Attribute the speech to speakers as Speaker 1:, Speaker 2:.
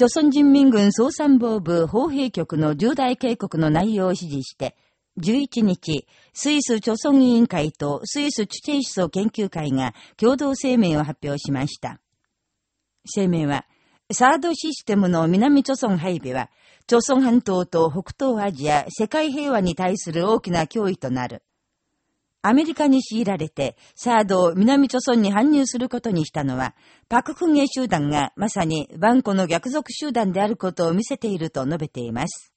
Speaker 1: 朝鮮人民軍総参謀部砲兵局の重大警告の内容を指示して、11日、スイス朝鮮委員会とスイスチュチェイ思想研究会が共同声明を発表しました。声明は、サードシステムの南朝鮮配備は、朝鮮半島と北東アジア、世界平和に対する大きな脅威となる。アメリカに強いられて、サードを南朝村に搬入することにしたのは、パククンゲ集団がまさにバンコの逆賊集団であることを見せていると述べています。